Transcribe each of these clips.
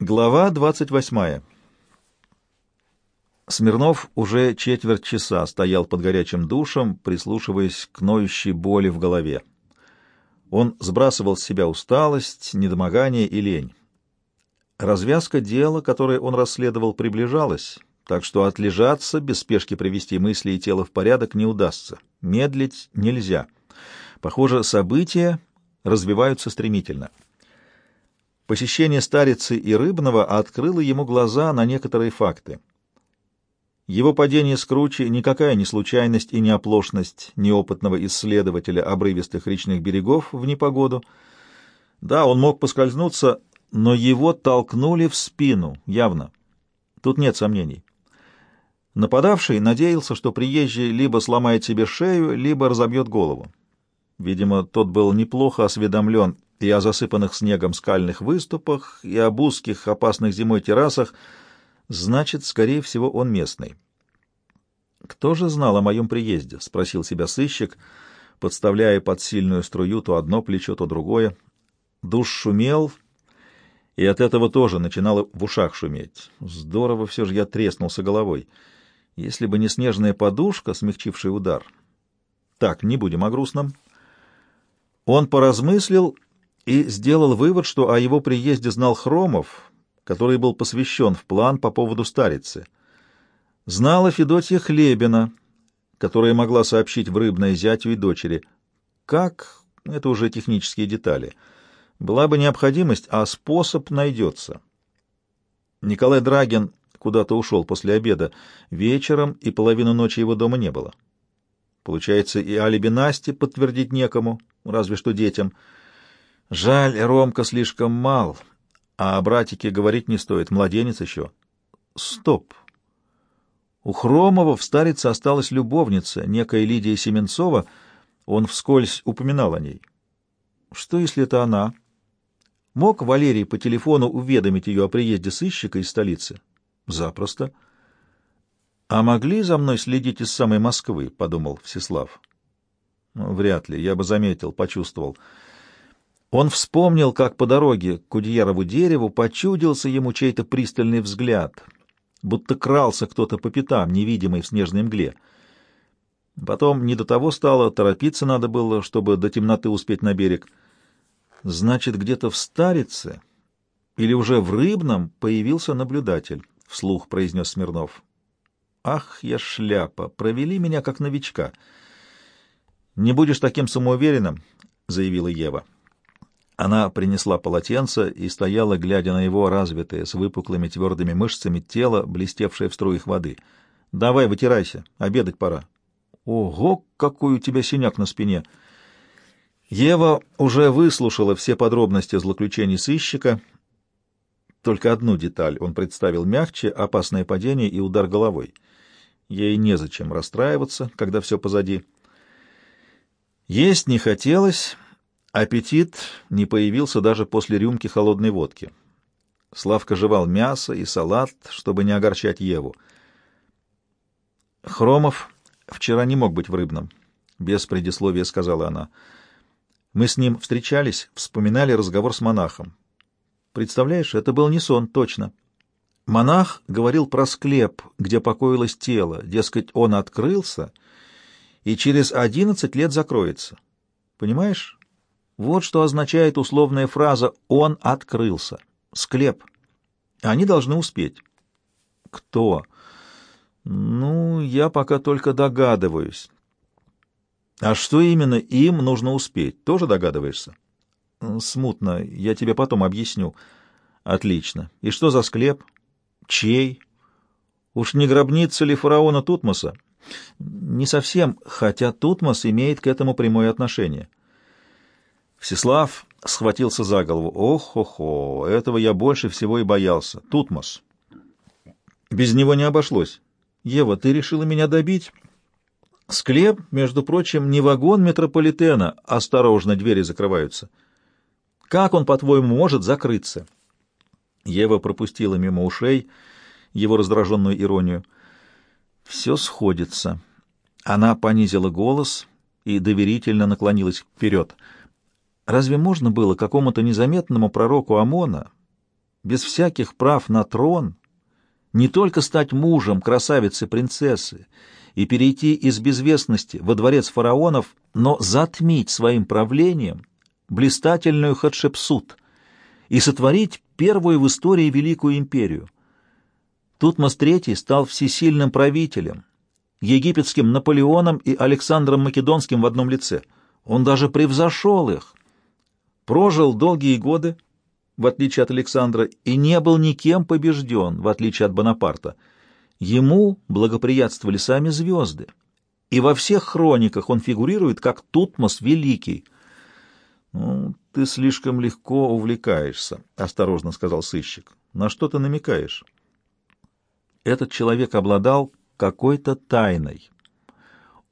Глава 28. Смирнов уже четверть часа стоял под горячим душем, прислушиваясь к ноющей боли в голове. Он сбрасывал с себя усталость, недомогание и лень. Развязка дела, которое он расследовал, приближалась, так что отлежаться, без спешки привести мысли и тело в порядок не удастся. Медлить нельзя. Похоже, события развиваются стремительно. Посещение старицы и Рыбного открыло ему глаза на некоторые факты. Его падение с кручи никакая не случайность и не оплошность неопытного исследователя обрывистых речных берегов в непогоду. Да, он мог поскользнуться, но его толкнули в спину, явно. Тут нет сомнений. Нападавший надеялся, что приезжий либо сломает себе шею, либо разобьет голову. Видимо, тот был неплохо осведомлен и о засыпанных снегом скальных выступах, и об узких, опасных зимой террасах, значит, скорее всего, он местный. «Кто же знал о моем приезде?» — спросил себя сыщик, подставляя под сильную струю то одно плечо, то другое. Душ шумел, и от этого тоже начинало в ушах шуметь. Здорово все же я треснулся головой. Если бы не снежная подушка, смягчившая удар. Так, не будем о грустном. Он поразмыслил и сделал вывод, что о его приезде знал Хромов, который был посвящен в план по поводу старицы. Знала Федотья Хлебина, которая могла сообщить в Рыбное зятю и дочери. Как? Это уже технические детали. Была бы необходимость, а способ найдется. Николай Драгин куда-то ушел после обеда. Вечером и половину ночи его дома не было. Получается, и алиби Насти подтвердить некому, разве что детям — Жаль, Ромка слишком мал, а о братике говорить не стоит, младенец еще. Стоп! У Хромова в старице осталась любовница, некая Лидия Семенцова, он вскользь упоминал о ней. Что, если это она? Мог Валерий по телефону уведомить ее о приезде сыщика из столицы? Запросто. А могли за мной следить из самой Москвы, — подумал Всеслав. Вряд ли, я бы заметил, почувствовал. Он вспомнил, как по дороге к Кудьярову дереву почудился ему чей-то пристальный взгляд, будто крался кто-то по пятам, невидимый в снежной мгле. Потом не до того стало, торопиться надо было, чтобы до темноты успеть на берег. Значит, где-то в Старице или уже в Рыбном появился наблюдатель, — вслух произнес Смирнов. Ах, я шляпа, провели меня как новичка. Не будешь таким самоуверенным, — заявила Ева. Она принесла полотенце и стояла, глядя на его развитое, с выпуклыми твердыми мышцами тело, блестевшее в струях воды. «Давай, вытирайся, обедать пора». «Ого, какой у тебя синяк на спине!» Ева уже выслушала все подробности злоключений сыщика. Только одну деталь он представил мягче — опасное падение и удар головой. Ей незачем расстраиваться, когда все позади. Есть не хотелось... Аппетит не появился даже после рюмки холодной водки. Славка жевал мясо и салат, чтобы не огорчать Еву. Хромов вчера не мог быть в Рыбном, без предисловия сказала она. Мы с ним встречались, вспоминали разговор с монахом. Представляешь, это был не сон, точно. Монах говорил про склеп, где покоилось тело, дескать, он открылся и через одиннадцать лет закроется. Понимаешь? Вот что означает условная фраза «он открылся». Склеп. Они должны успеть. Кто? Ну, я пока только догадываюсь. А что именно им нужно успеть? Тоже догадываешься? Смутно. Я тебе потом объясню. Отлично. И что за склеп? Чей? Уж не гробница ли фараона Тутмоса? Не совсем, хотя Тутмос имеет к этому прямое отношение. Всеслав схватился за голову. Ох-хо-хо, этого я больше всего и боялся. Тутмос. Без него не обошлось. Ева, ты решила меня добить? Склеп, между прочим, не вагон метрополитена. Осторожно, двери закрываются. Как он, по-твоему, может закрыться? Ева пропустила мимо ушей его раздраженную иронию. Все сходится. Она понизила голос и доверительно наклонилась вперед — Разве можно было какому-то незаметному пророку Амона без всяких прав на трон, не только стать мужем красавицы-принцессы и перейти из безвестности во дворец фараонов, но затмить своим правлением блистательную Хатшепсут и сотворить первую в истории великую империю. Тутмос III стал всесильным правителем, египетским Наполеоном и Александром Македонским в одном лице. Он даже превзошел их. Прожил долгие годы, в отличие от Александра, и не был никем побежден, в отличие от Бонапарта. Ему благоприятствовали сами звезды, и во всех хрониках он фигурирует как Тутмос Великий. «Ну, ты слишком легко увлекаешься», — осторожно сказал сыщик. «На что ты намекаешь?» Этот человек обладал какой-то тайной.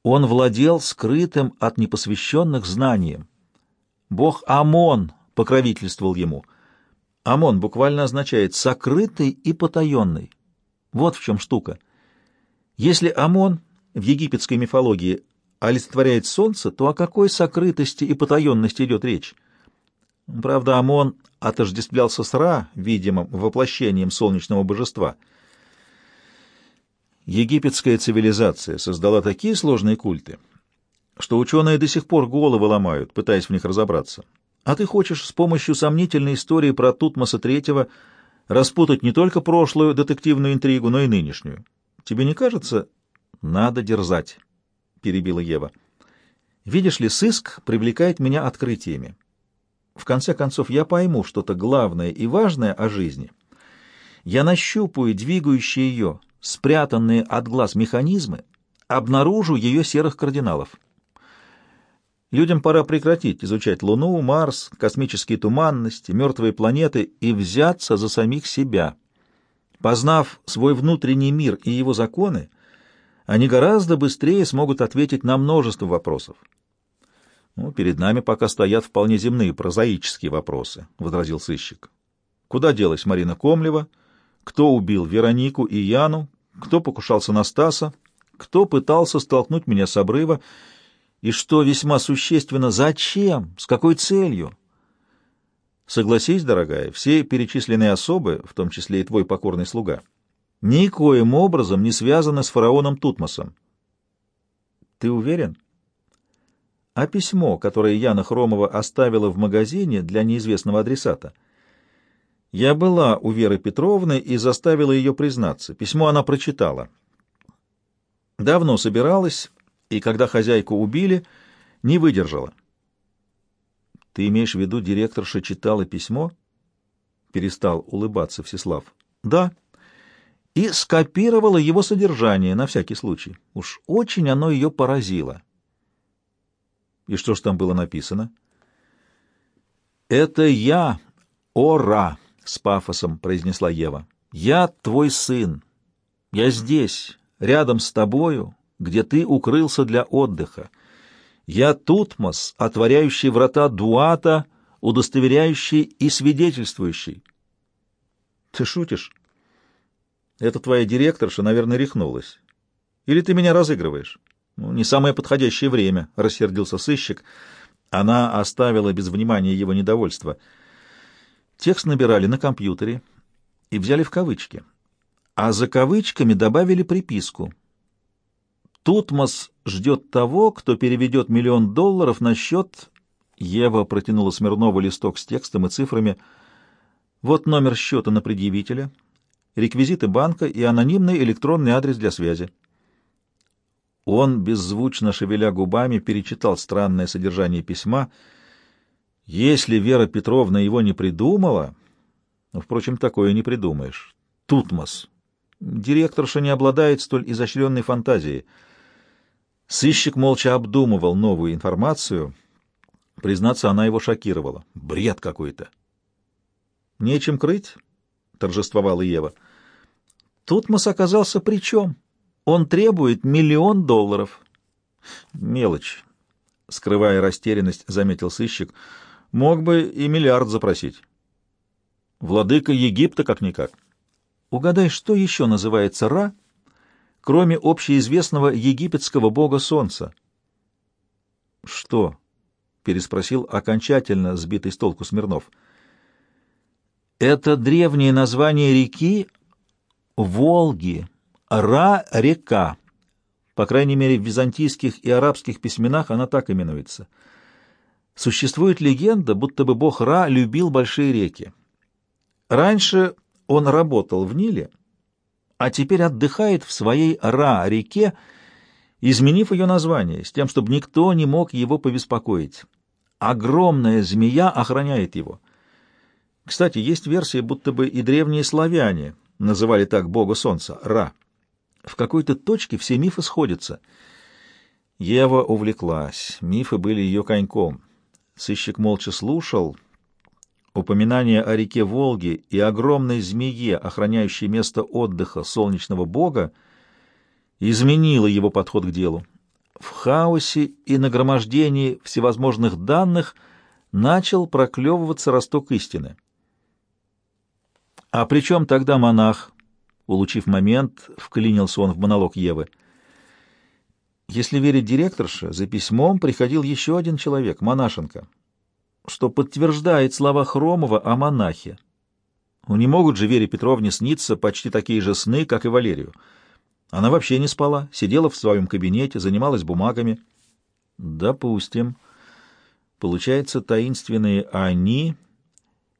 Он владел скрытым от непосвященных знанием. Бог Амон покровительствовал ему — Амон буквально означает «сокрытый и потаенный». Вот в чем штука. Если Амон в египетской мифологии олицетворяет солнце, то о какой сокрытости и потаенности идет речь? Правда, Амон отождествлялся с Ра, видимым воплощением солнечного божества. Египетская цивилизация создала такие сложные культы, что ученые до сих пор головы ломают, пытаясь в них разобраться. А ты хочешь с помощью сомнительной истории про Тутмоса Третьего распутать не только прошлую детективную интригу, но и нынешнюю. Тебе не кажется? Надо дерзать, — перебила Ева. Видишь ли, сыск привлекает меня открытиями. В конце концов, я пойму что-то главное и важное о жизни. Я нащупаю двигающие ее, спрятанные от глаз механизмы, обнаружу ее серых кардиналов. Людям пора прекратить изучать Луну, Марс, космические туманности, мертвые планеты и взяться за самих себя. Познав свой внутренний мир и его законы, они гораздо быстрее смогут ответить на множество вопросов. «Ну, перед нами пока стоят вполне земные прозаические вопросы», — возразил сыщик. «Куда делась Марина Комлева? Кто убил Веронику и Яну? Кто покушался на Стаса? Кто пытался столкнуть меня с обрыва?» И что весьма существенно, зачем, с какой целью? Согласись, дорогая, все перечисленные особы, в том числе и твой покорный слуга, никоим образом не связаны с фараоном Тутмосом. Ты уверен? А письмо, которое Яна Хромова оставила в магазине для неизвестного адресата? Я была у Веры Петровны и заставила ее признаться. Письмо она прочитала. Давно собиралась и когда хозяйку убили, не выдержала. «Ты имеешь в виду, директорша читала письмо?» Перестал улыбаться Всеслав. «Да». И скопировала его содержание на всякий случай. Уж очень оно ее поразило. И что ж там было написано? «Это я, Ора», — с пафосом произнесла Ева. «Я твой сын. Я здесь, рядом с тобою, где ты укрылся для отдыха. Я Тутмос, отворяющий врата Дуата, удостоверяющий и свидетельствующий. Ты шутишь? Это твоя директорша, наверное, рехнулась. Или ты меня разыгрываешь? Ну, не самое подходящее время, — рассердился сыщик. Она оставила без внимания его недовольство. Текст набирали на компьютере и взяли в кавычки. А за кавычками добавили приписку — Тутмос ждет того, кто переведет миллион долларов на счет... Ева протянула Смирнову листок с текстом и цифрами. Вот номер счета на предъявителя, реквизиты банка и анонимный электронный адрес для связи. Он, беззвучно шевеля губами, перечитал странное содержание письма. Если Вера Петровна его не придумала... Ну, впрочем, такое не придумаешь. Тутмос. Директорша не обладает столь изощренной фантазией — Сыщик молча обдумывал новую информацию. Признаться, она его шокировала. Бред какой-то. «Нечем крыть», — торжествовала Ева. Тутмос оказался при чем? Он требует миллион долларов. Мелочь. Скрывая растерянность, заметил сыщик. Мог бы и миллиард запросить. Владыка Египта как-никак. Угадай, что еще называется Ра кроме общеизвестного египетского бога солнца. «Что?» — переспросил окончательно сбитый с толку Смирнов. Это древнее название реки Волги, Ра-река. По крайней мере, в византийских и арабских письменах она так именуется. Существует легенда, будто бы бог Ра любил большие реки. Раньше он работал в Ниле, а теперь отдыхает в своей Ра-реке, изменив ее название, с тем, чтобы никто не мог его побеспокоить. Огромная змея охраняет его. Кстати, есть версия, будто бы и древние славяне называли так бога солнца — Ра. В какой-то точке все мифы сходятся. Ева увлеклась, мифы были ее коньком. Сыщик молча слушал. Упоминание о реке Волге и огромной змее, охраняющей место отдыха солнечного бога, изменило его подход к делу. В хаосе и нагромождении всевозможных данных начал проклевываться росток истины. «А при чем тогда монах?» Улучив момент, вклинился он в монолог Евы. Если верить директорше, за письмом приходил еще один человек, монашенка, что подтверждает слова Хромова о монахе. Ну, не могут же Вере Петровне сниться почти такие же сны, как и Валерию. Она вообще не спала, сидела в своем кабинете, занималась бумагами. Допустим. Получается, таинственные «они»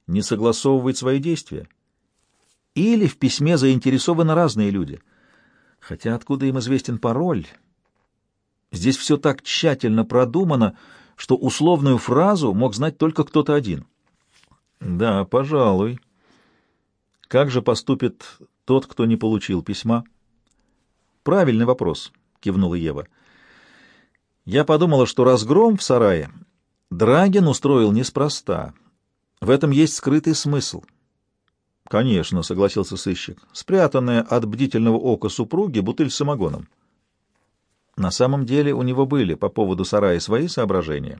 не согласовывают свои действия. Или в письме заинтересованы разные люди. Хотя откуда им известен пароль? Здесь все так тщательно продумано, что условную фразу мог знать только кто-то один. Да, пожалуй. Как же поступит тот, кто не получил письма? Правильный вопрос, кивнула Ева. Я подумала, что разгром в сарае Драгин устроил неспроста. В этом есть скрытый смысл — «Конечно», — согласился сыщик, — «спрятанная от бдительного ока супруги бутыль с самогоном». На самом деле у него были по поводу сарая свои соображения,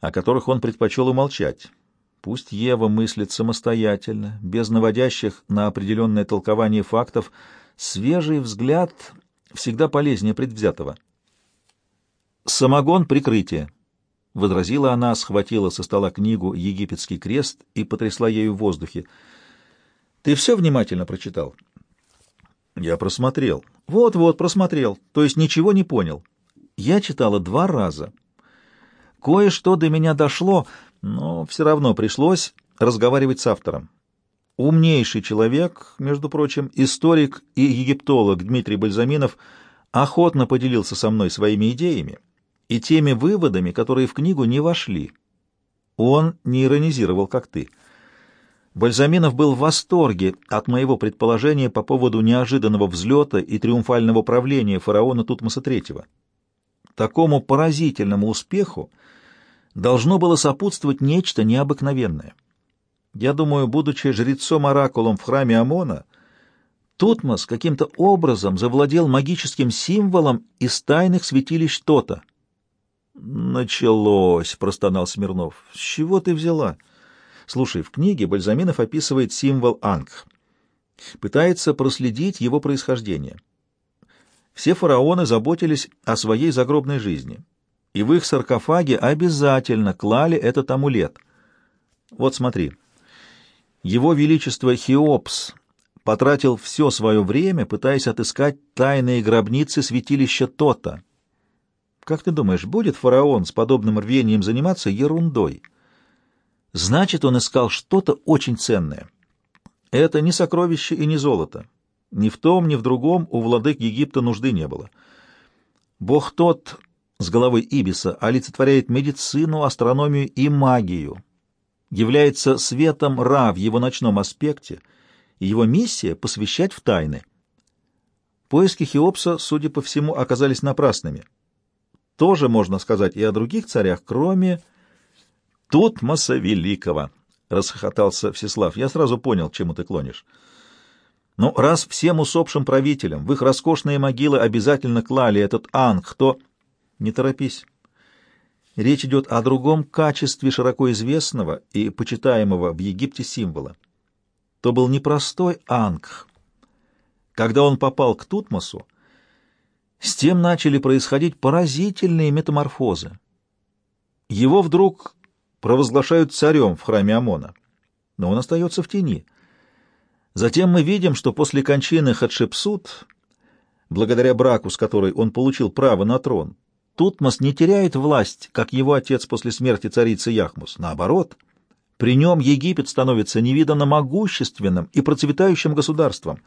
о которых он предпочел умолчать. Пусть Ева мыслит самостоятельно, без наводящих на определенное толкование фактов, свежий взгляд всегда полезнее предвзятого. «Самогон — прикрытие», — возразила она, схватила со стола книгу «Египетский крест» и потрясла ею в воздухе — ты все внимательно прочитал? Я просмотрел. Вот-вот, просмотрел. То есть ничего не понял. Я читала два раза. Кое-что до меня дошло, но все равно пришлось разговаривать с автором. Умнейший человек, между прочим, историк и египтолог Дмитрий Бальзаминов охотно поделился со мной своими идеями и теми выводами, которые в книгу не вошли. Он не иронизировал, как ты. Бальзаминов был в восторге от моего предположения по поводу неожиданного взлета и триумфального правления фараона Тутмоса III. Такому поразительному успеху должно было сопутствовать нечто необыкновенное. Я думаю, будучи жрецом-оракулом в храме Амона, Тутмос каким-то образом завладел магическим символом из тайных святилищ Тота. «Началось», — простонал Смирнов. «С чего ты взяла?» Слушай, в книге Бальзаминов описывает символ Ангх. Пытается проследить его происхождение. Все фараоны заботились о своей загробной жизни, и в их саркофаге обязательно клали этот амулет. Вот смотри. Его Величество Хеопс потратил все свое время, пытаясь отыскать тайные гробницы святилища Тота. Как ты думаешь, будет фараон с подобным рвением заниматься ерундой? Значит, он искал что-то очень ценное. Это не сокровище и не золото. Ни в том, ни в другом у владык Египта нужды не было. Бог тот с головой Ибиса олицетворяет медицину, астрономию и магию, является светом Ра в его ночном аспекте, и его миссия — посвящать в тайны. Поиски Хеопса, судя по всему, оказались напрасными. Тоже можно сказать и о других царях, кроме Тутмоса Великого, — расхохотался Всеслав. — Я сразу понял, чему ты клонишь. Ну, раз всем усопшим правителям в их роскошные могилы обязательно клали этот анг, то... Не торопись. Речь идет о другом качестве широко известного и почитаемого в Египте символа. То был непростой анг. Когда он попал к Тутмосу, с тем начали происходить поразительные метаморфозы. Его вдруг провозглашают царем в храме Амона. но он остается в тени. Затем мы видим, что после кончины Хатшепсут, благодаря браку, с которой он получил право на трон, Тутмос не теряет власть, как его отец после смерти царицы Яхмус. Наоборот, при нем Египет становится невиданно могущественным и процветающим государством,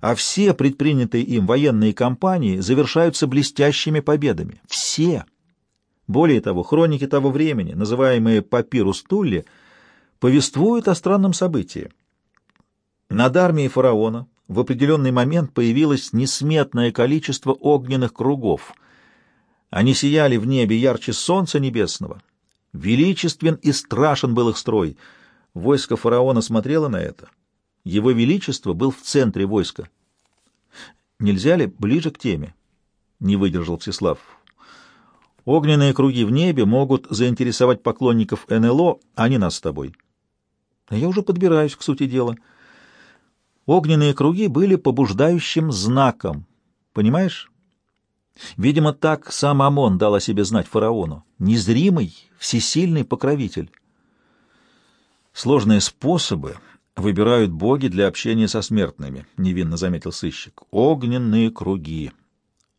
а все предпринятые им военные кампании завершаются блестящими победами. Все! Более того, хроники того времени, называемые «Папирус Тулли», повествуют о странном событии. Над армией фараона в определенный момент появилось несметное количество огненных кругов — они сияли в небе ярче солнца небесного. Величествен и страшен был их строй. Войско фараона смотрело на это. Его величество был в центре войска. Нельзя ли ближе к теме? Не выдержал Всеслав. Огненные круги в небе могут заинтересовать поклонников НЛО, а не нас с тобой. Я уже подбираюсь к сути дела. Огненные круги были побуждающим знаком. Понимаешь? Видимо, так сам Амон дал о себе знать фараону. Незримый, всесильный покровитель. Сложные способы выбирают боги для общения со смертными, — невинно заметил сыщик. Огненные круги.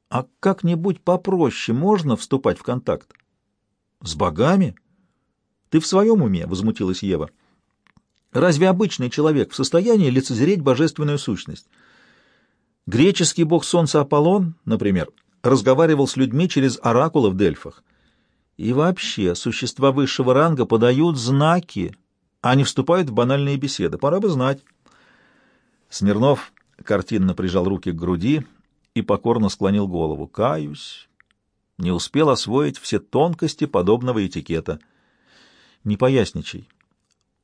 А как-нибудь попроще можно вступать в контакт? С богами? Ты в своем уме? — возмутилась Ева. Разве обычный человек в состоянии лицезреть божественную сущность? Греческий бог солнца Аполлон, например, — разговаривал с людьми через оракула в Дельфах. И вообще, существа высшего ранга подают знаки, а не вступают в банальные беседы. Пора бы знать. Смирнов картинно прижал руки к груди и покорно склонил голову. Каюсь. Не успел освоить все тонкости подобного этикета. Не поясничай.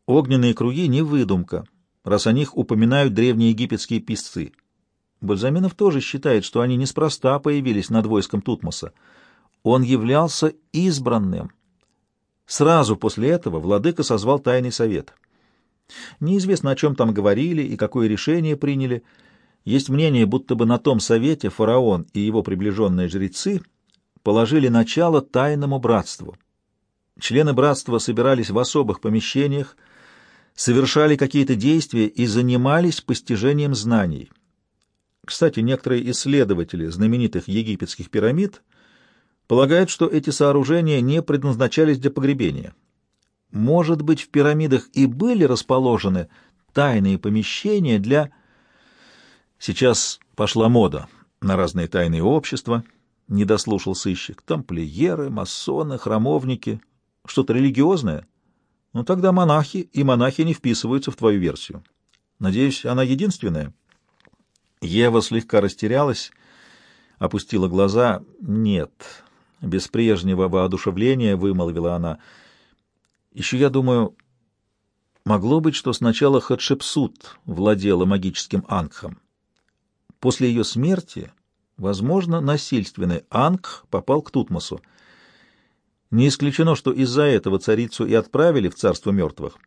Огненные круги — не выдумка, раз о них упоминают древние египетские писцы. Бальзаминов тоже считает, что они неспроста появились над войском Тутмоса. Он являлся избранным. Сразу после этого владыка созвал тайный совет. Неизвестно, о чем там говорили и какое решение приняли. Есть мнение, будто бы на том совете фараон и его приближенные жрецы положили начало тайному братству. Члены братства собирались в особых помещениях, совершали какие-то действия и занимались постижением знаний — кстати, некоторые исследователи знаменитых египетских пирамид полагают, что эти сооружения не предназначались для погребения. Может быть, в пирамидах и были расположены тайные помещения для... Сейчас пошла мода на разные тайные общества, не дослушал сыщик. Тамплиеры, масоны, храмовники. Что-то религиозное? Ну, тогда монахи и монахи не вписываются в твою версию. Надеюсь, она единственная?» Ева слегка растерялась, опустила глаза. «Нет», — без прежнего воодушевления вымолвила она. «Еще я думаю, могло быть, что сначала Хатшепсут владела магическим ангхом. После ее смерти, возможно, насильственный ангх попал к Тутмосу. Не исключено, что из-за этого царицу и отправили в царство мертвых.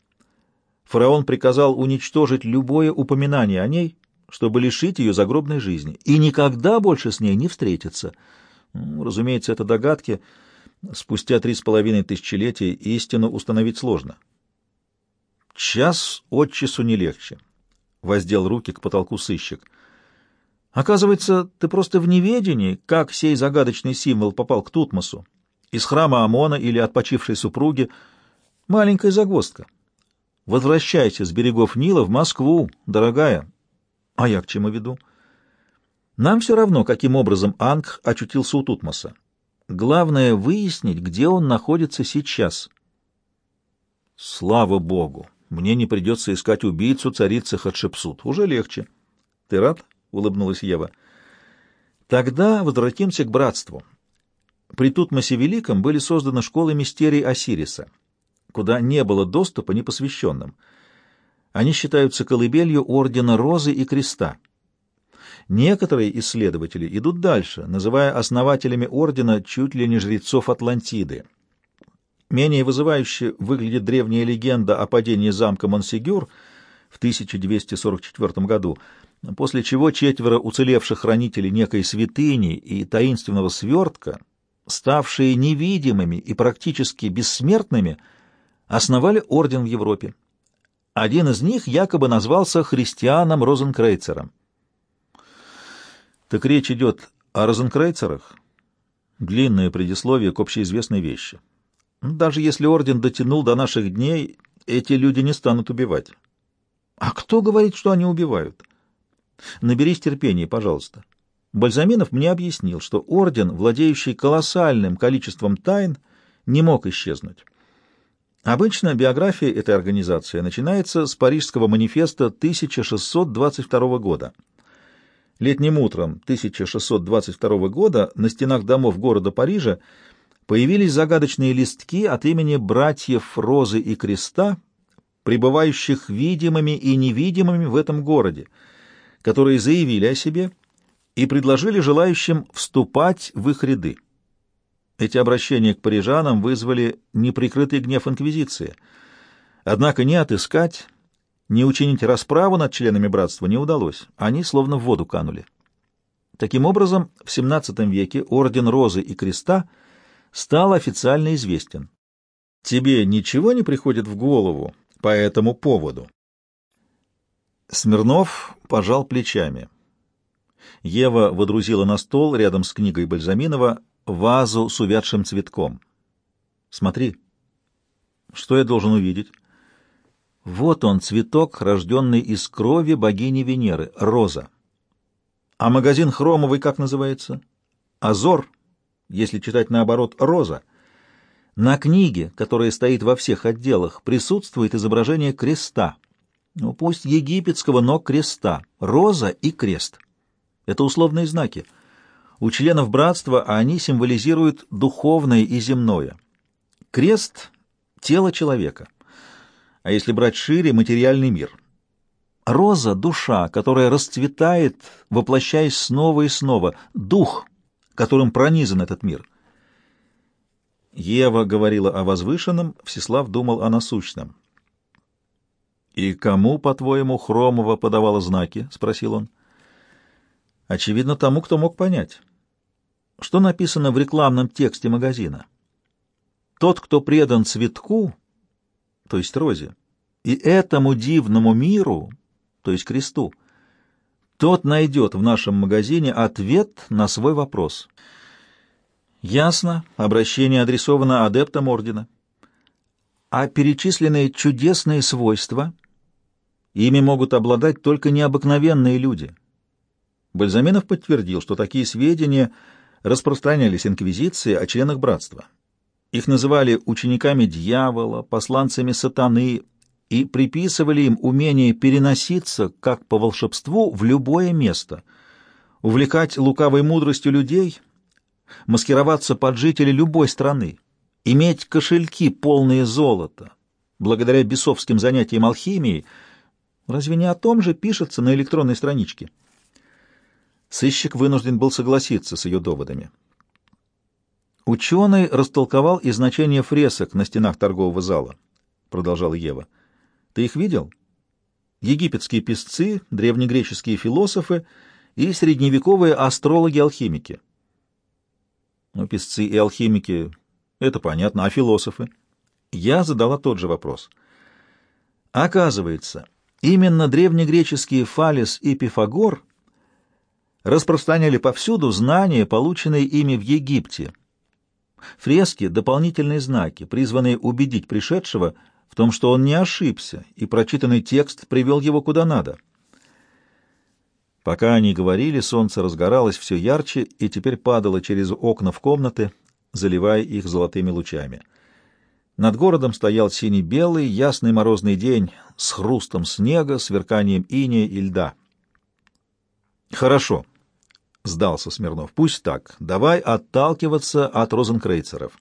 Фараон приказал уничтожить любое упоминание о ней, чтобы лишить ее загробной жизни, и никогда больше с ней не встретиться. Ну, разумеется, это догадки. Спустя три с половиной тысячелетия истину установить сложно. Час от часу не легче. Воздел руки к потолку сыщик. Оказывается, ты просто в неведении, как сей загадочный символ попал к Тутмосу. Из храма Амона или от почившей супруги. Маленькая загвоздка. Возвращайся с берегов Нила в Москву, дорогая, а я к чему веду? Нам все равно, каким образом Анг очутился у Тутмоса. Главное — выяснить, где он находится сейчас. Слава богу! Мне не придется искать убийцу царицы Хатшепсут. Уже легче. Ты рад? — улыбнулась Ева. Тогда возвратимся к братству. При Тутмосе Великом были созданы школы мистерий Осириса, куда не было доступа непосвященным — они считаются колыбелью ордена Розы и Креста. Некоторые исследователи идут дальше, называя основателями ордена чуть ли не жрецов Атлантиды. Менее вызывающе выглядит древняя легенда о падении замка Монсигюр в 1244 году, после чего четверо уцелевших хранителей некой святыни и таинственного свертка, ставшие невидимыми и практически бессмертными, основали орден в Европе. Один из них якобы назвался христианом Розенкрейцером. Так речь идет о Розенкрейцерах? Длинное предисловие к общеизвестной вещи. Даже если орден дотянул до наших дней, эти люди не станут убивать. А кто говорит, что они убивают? Наберись терпения, пожалуйста. Бальзаминов мне объяснил, что орден, владеющий колоссальным количеством тайн, не мог исчезнуть. Обычно биография этой организации начинается с Парижского манифеста 1622 года. Летним утром 1622 года на стенах домов города Парижа появились загадочные листки от имени братьев Розы и Креста, пребывающих видимыми и невидимыми в этом городе, которые заявили о себе и предложили желающим вступать в их ряды. Эти обращения к парижанам вызвали неприкрытый гнев инквизиции. Однако не отыскать, не учинить расправу над членами братства не удалось. Они словно в воду канули. Таким образом, в XVII веке орден Розы и Креста стал официально известен. Тебе ничего не приходит в голову по этому поводу? Смирнов пожал плечами. Ева водрузила на стол рядом с книгой Бальзаминова вазу с увядшим цветком. Смотри. Что я должен увидеть? Вот он, цветок, рожденный из крови богини Венеры, роза. А магазин хромовый как называется? Азор, если читать наоборот, роза. На книге, которая стоит во всех отделах, присутствует изображение креста. Ну, пусть египетского, но креста. Роза и крест. Это условные знаки — у членов братства они символизируют духовное и земное. Крест — тело человека, а если брать шире — материальный мир. Роза — душа, которая расцветает, воплощаясь снова и снова, дух, которым пронизан этот мир. Ева говорила о возвышенном, Всеслав думал о насущном. «И кому, по-твоему, Хромова подавала знаки?» — спросил он. Очевидно, тому, кто мог понять. Что написано в рекламном тексте магазина? Тот, кто предан цветку, то есть розе, и этому дивному миру, то есть кресту, тот найдет в нашем магазине ответ на свой вопрос. Ясно, обращение адресовано адептам ордена. А перечисленные чудесные свойства, ими могут обладать только необыкновенные люди — Бальзаминов подтвердил, что такие сведения распространялись инквизиции о членах братства. Их называли учениками дьявола, посланцами сатаны и приписывали им умение переноситься, как по волшебству, в любое место, увлекать лукавой мудростью людей, маскироваться под жителей любой страны, иметь кошельки, полные золота, благодаря бесовским занятиям алхимией. Разве не о том же пишется на электронной страничке? Сыщик вынужден был согласиться с ее доводами. «Ученый растолковал и значение фресок на стенах торгового зала», — продолжала Ева. «Ты их видел? Египетские писцы, древнегреческие философы и средневековые астрологи-алхимики». «Ну, писцы и алхимики — это понятно, а философы?» Я задала тот же вопрос. Оказывается, именно древнегреческие Фалес и Пифагор — распространяли повсюду знания, полученные ими в Египте. Фрески — дополнительные знаки, призванные убедить пришедшего в том, что он не ошибся, и прочитанный текст привел его куда надо. Пока они говорили, солнце разгоралось все ярче и теперь падало через окна в комнаты, заливая их золотыми лучами. Над городом стоял синий-белый, ясный морозный день с хрустом снега, сверканием инея и льда. «Хорошо», — сдался Смирнов. — Пусть так. Давай отталкиваться от розенкрейцеров.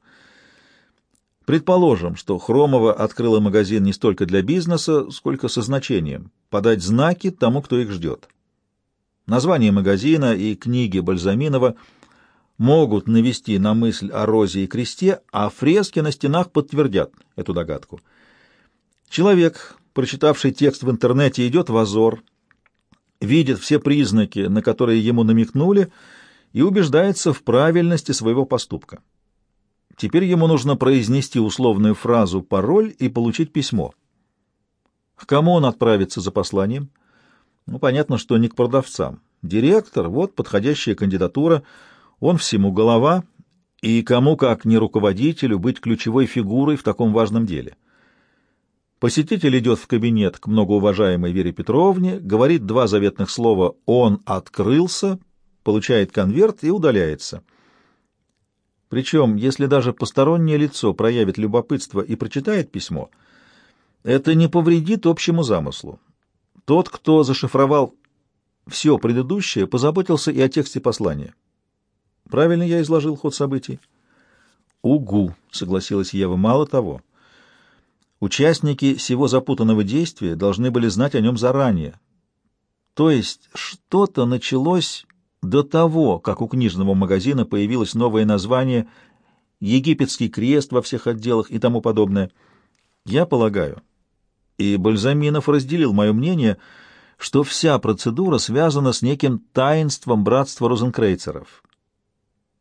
Предположим, что Хромова открыла магазин не столько для бизнеса, сколько со значением — подать знаки тому, кто их ждет. Название магазина и книги Бальзаминова могут навести на мысль о розе и кресте, а фрески на стенах подтвердят эту догадку. Человек, прочитавший текст в интернете, идет в Азор — видит все признаки, на которые ему намекнули, и убеждается в правильности своего поступка. Теперь ему нужно произнести условную фразу «пароль» и получить письмо. К кому он отправится за посланием? Ну, понятно, что не к продавцам. Директор — вот подходящая кандидатура, он всему голова, и кому, как не руководителю, быть ключевой фигурой в таком важном деле. Посетитель идет в кабинет к многоуважаемой Вере Петровне, говорит два заветных слова «он открылся», получает конверт и удаляется. Причем, если даже постороннее лицо проявит любопытство и прочитает письмо, это не повредит общему замыслу. Тот, кто зашифровал все предыдущее, позаботился и о тексте послания. Правильно я изложил ход событий? «Угу», — согласилась Ева, — «мало того». Участники всего запутанного действия должны были знать о нем заранее. То есть что-то началось до того, как у книжного магазина появилось новое название «Египетский крест» во всех отделах и тому подобное. Я полагаю, и Бальзаминов разделил мое мнение, что вся процедура связана с неким таинством братства розенкрейцеров.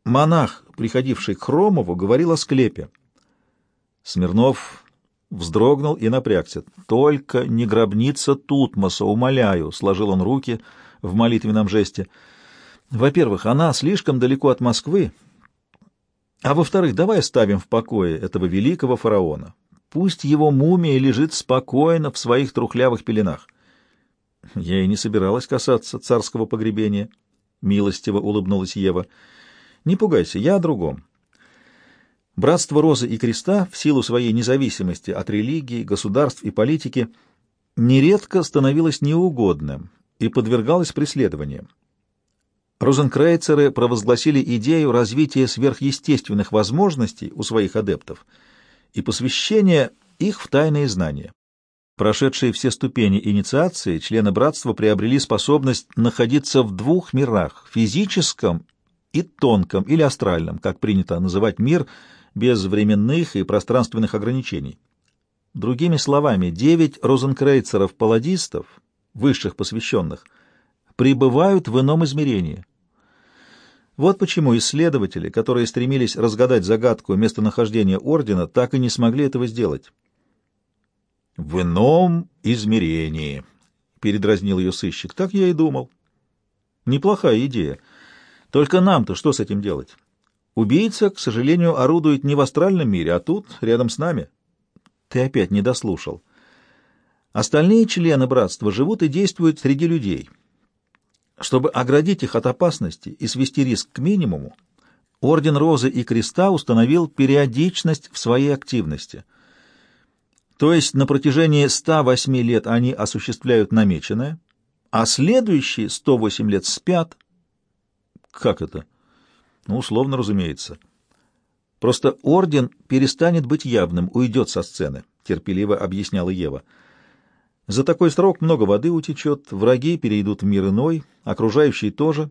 Монах, приходивший к Хромову, говорил о склепе. Смирнов вздрогнул и напрягся. «Только не гробница Тутмоса, умоляю!» — сложил он руки в молитвенном жесте. «Во-первых, она слишком далеко от Москвы, а во-вторых, давай оставим в покое этого великого фараона. Пусть его мумия лежит спокойно в своих трухлявых пеленах». Я и не собиралась касаться царского погребения. Милостиво улыбнулась Ева. «Не пугайся, я о другом». Братство Розы и Креста в силу своей независимости от религии, государств и политики нередко становилось неугодным и подвергалось преследованиям. Розенкрейцеры провозгласили идею развития сверхъестественных возможностей у своих адептов и посвящения их в тайные знания. Прошедшие все ступени инициации, члены братства приобрели способность находиться в двух мирах — физическом и тонком или астральном, как принято называть мир — без временных и пространственных ограничений. Другими словами, девять розенкрейцеров-паладистов, высших посвященных, пребывают в ином измерении. Вот почему исследователи, которые стремились разгадать загадку местонахождения Ордена, так и не смогли этого сделать. «В ином измерении», — передразнил ее сыщик, — «так я и думал». «Неплохая идея. Только нам-то что с этим делать?» Убийца, к сожалению, орудует не в астральном мире, а тут, рядом с нами. Ты опять не дослушал. Остальные члены братства живут и действуют среди людей. Чтобы оградить их от опасности и свести риск к минимуму, Орден Розы и Креста установил периодичность в своей активности. То есть на протяжении 108 лет они осуществляют намеченное, а следующие 108 лет спят. Как это? Ну, условно, разумеется. Просто орден перестанет быть явным, уйдет со сцены, терпеливо объясняла Ева. За такой срок много воды утечет, враги перейдут в мир иной, окружающие тоже.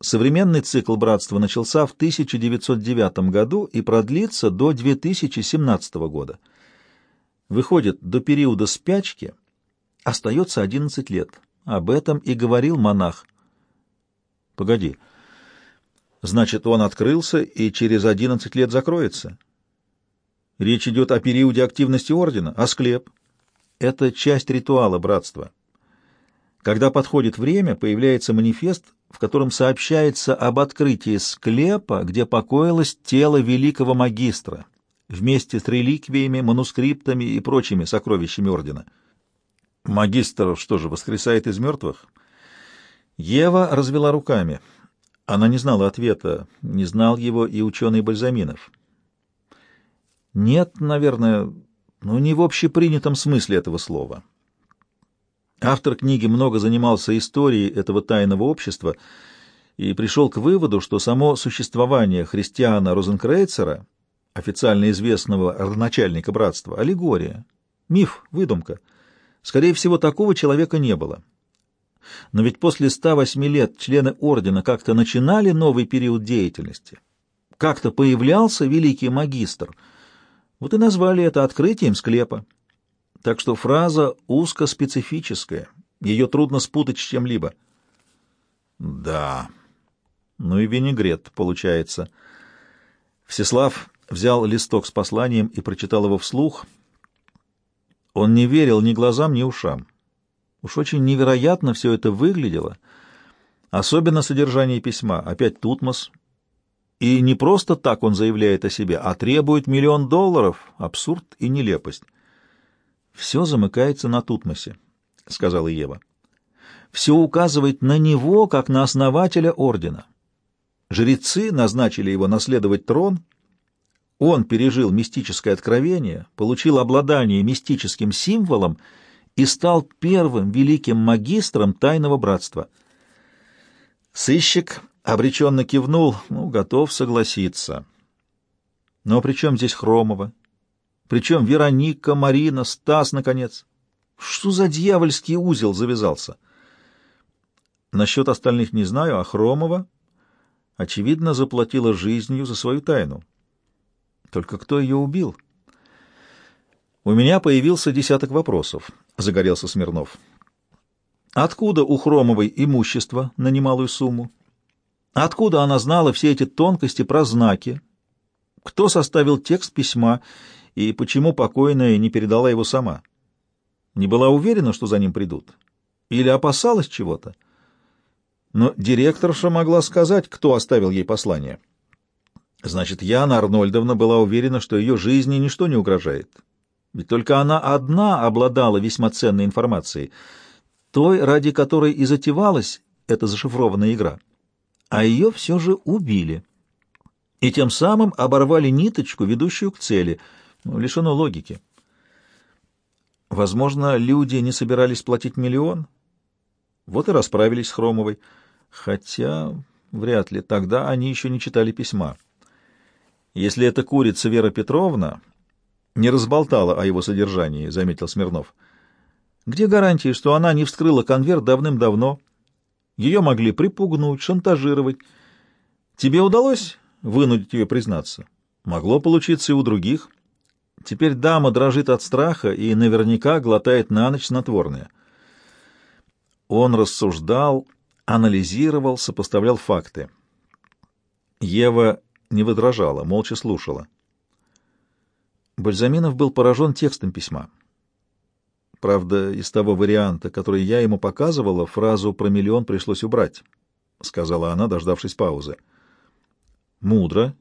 Современный цикл братства начался в 1909 году и продлится до 2017 года. Выходит, до периода спячки остается 11 лет. Об этом и говорил монах. Погоди, — Значит, он открылся и через одиннадцать лет закроется. Речь идет о периоде активности ордена, а склеп — это часть ритуала братства. Когда подходит время, появляется манифест, в котором сообщается об открытии склепа, где покоилось тело великого магистра, вместе с реликвиями, манускриптами и прочими сокровищами ордена. Магистр что же, воскресает из мертвых? Ева развела руками — она не знала ответа, не знал его и ученый Бальзаминов. Нет, наверное, ну не в общепринятом смысле этого слова. Автор книги много занимался историей этого тайного общества и пришел к выводу, что само существование христиана Розенкрейцера, официально известного родоначальника братства, аллегория, миф, выдумка. Скорее всего, такого человека не было. Но ведь после 108 лет члены ордена как-то начинали новый период деятельности. Как-то появлялся великий магистр. Вот и назвали это открытием склепа. Так что фраза узкоспецифическая. Ее трудно спутать с чем-либо. Да. Ну и винегрет получается. Всеслав взял листок с посланием и прочитал его вслух. Он не верил ни глазам, ни ушам. Уж очень невероятно все это выглядело. Особенно содержание письма. Опять Тутмос. И не просто так он заявляет о себе, а требует миллион долларов. Абсурд и нелепость. «Все замыкается на Тутмосе», — сказала Ева. «Все указывает на него, как на основателя ордена. Жрецы назначили его наследовать трон. Он пережил мистическое откровение, получил обладание мистическим символом — и стал первым великим магистром тайного братства. Сыщик обреченно кивнул, ну, готов согласиться. Но при чем здесь Хромова? Причем Вероника, Марина, Стас, наконец? Что за дьявольский узел завязался? Насчет остальных не знаю, а Хромова, очевидно, заплатила жизнью за свою тайну. Только кто ее убил? — у меня появился десяток вопросов, — загорелся Смирнов. Откуда у Хромовой имущество на немалую сумму? Откуда она знала все эти тонкости про знаки? Кто составил текст письма и почему покойная не передала его сама? Не была уверена, что за ним придут? Или опасалась чего-то? Но директорша могла сказать, кто оставил ей послание. Значит, Яна Арнольдовна была уверена, что ее жизни ничто не угрожает, ведь только она одна обладала весьма ценной информацией, той, ради которой и затевалась эта зашифрованная игра. А ее все же убили. И тем самым оборвали ниточку, ведущую к цели. Ну, лишено логики. Возможно, люди не собирались платить миллион. Вот и расправились с Хромовой. Хотя, вряд ли, тогда они еще не читали письма. Если это курица Вера Петровна, не разболтала о его содержании, — заметил Смирнов. Где гарантии, что она не вскрыла конверт давным-давно? Ее могли припугнуть, шантажировать. Тебе удалось вынудить ее признаться? Могло получиться и у других. Теперь дама дрожит от страха и наверняка глотает на ночь снотворное. Он рассуждал, анализировал, сопоставлял факты. Ева не выдражала, молча слушала. Бальзаминов был поражен текстом письма. Правда, из того варианта, который я ему показывала, фразу про миллион пришлось убрать, — сказала она, дождавшись паузы. — Мудро.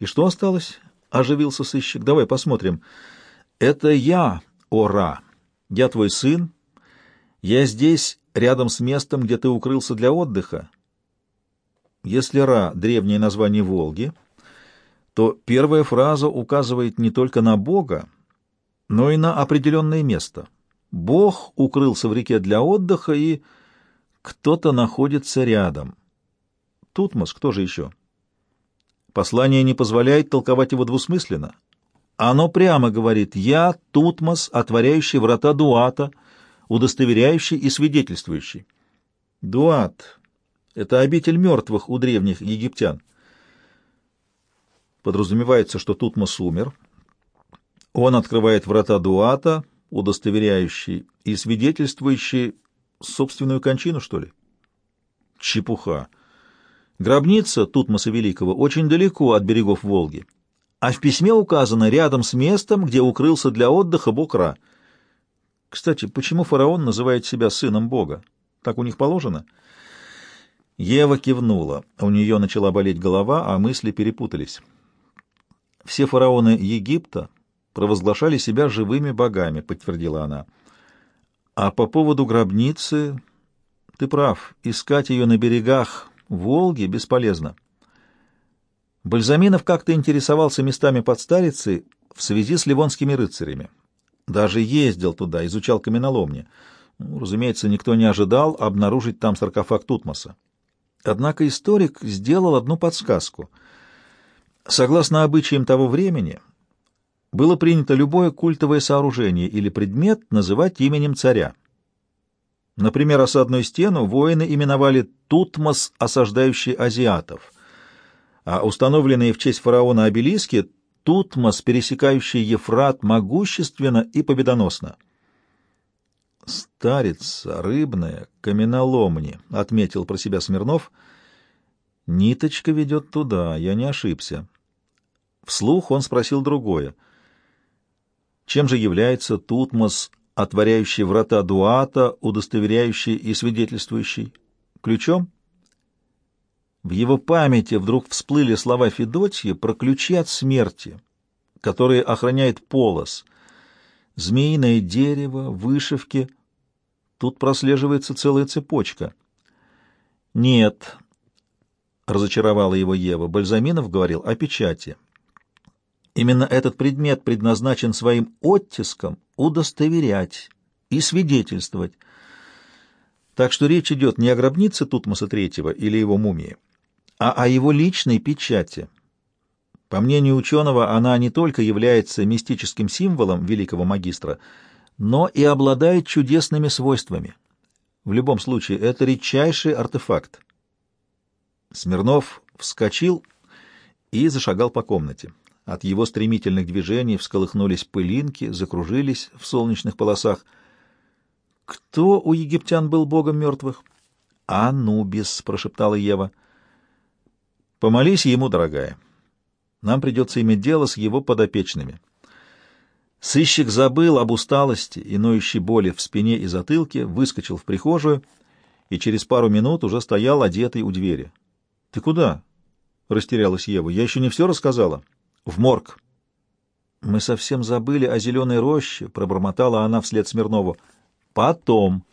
И что осталось? — оживился сыщик. — Давай посмотрим. — Это я, Ора. Я твой сын. Я здесь, рядом с местом, где ты укрылся для отдыха. Если Ра — древнее название Волги, — то первая фраза указывает не только на Бога, но и на определенное место. Бог укрылся в реке для отдыха, и кто-то находится рядом. Тутмос, кто же еще? Послание не позволяет толковать его двусмысленно. Оно прямо говорит «Я Тутмос, отворяющий врата Дуата, удостоверяющий и свидетельствующий». Дуат — это обитель мертвых у древних египтян. Подразумевается, что Тутмос умер. Он открывает врата Дуата, удостоверяющий и свидетельствующий собственную кончину, что ли? Чепуха. Гробница Тутмоса Великого очень далеко от берегов Волги, а в письме указано рядом с местом, где укрылся для отдыха бог Ра. Кстати, почему фараон называет себя сыном бога? Так у них положено? Ева кивнула. У нее начала болеть голова, а мысли перепутались. Все фараоны Египта провозглашали себя живыми богами, подтвердила она. А по поводу гробницы ты прав, искать ее на берегах Волги бесполезно. Бальзаминов как-то интересовался местами под старицей в связи с ливонскими рыцарями. Даже ездил туда, изучал каменоломни. Ну, разумеется, никто не ожидал обнаружить там саркофаг Тутмоса. Однако историк сделал одну подсказку — Согласно обычаям того времени, было принято любое культовое сооружение или предмет называть именем царя. Например, осадную стену воины именовали Тутмос, осаждающий азиатов, а установленные в честь фараона обелиски — Тутмос, пересекающий Ефрат, могущественно и победоносно. «Старица, рыбная, каменоломни», — отметил про себя Смирнов. «Ниточка ведет туда, я не ошибся». Вслух он спросил другое. Чем же является Тутмос, отворяющий врата Дуата, удостоверяющий и свидетельствующий? Ключом? В его памяти вдруг всплыли слова Федотьи про ключи от смерти, которые охраняет полос. Змеиное дерево, вышивки. Тут прослеживается целая цепочка. Нет, разочаровала его Ева. Бальзаминов говорил о печати. Именно этот предмет предназначен своим оттиском удостоверять и свидетельствовать. Так что речь идет не о гробнице Тутмоса III или его мумии, а о его личной печати. По мнению ученого, она не только является мистическим символом великого магистра, но и обладает чудесными свойствами. В любом случае, это редчайший артефакт. Смирнов вскочил и зашагал по комнате. От его стремительных движений всколыхнулись пылинки, закружились в солнечных полосах. Кто у египтян был богом мертвых? «Анубис», — прошептала Ева. «Помолись ему, дорогая. Нам придется иметь дело с его подопечными». Сыщик забыл об усталости и ноющей боли в спине и затылке, выскочил в прихожую и через пару минут уже стоял одетый у двери. — Ты куда? — растерялась Ева. — Я еще не все рассказала. — В морг. — Мы совсем забыли о зеленой роще, — пробормотала она вслед Смирнову. — Потом.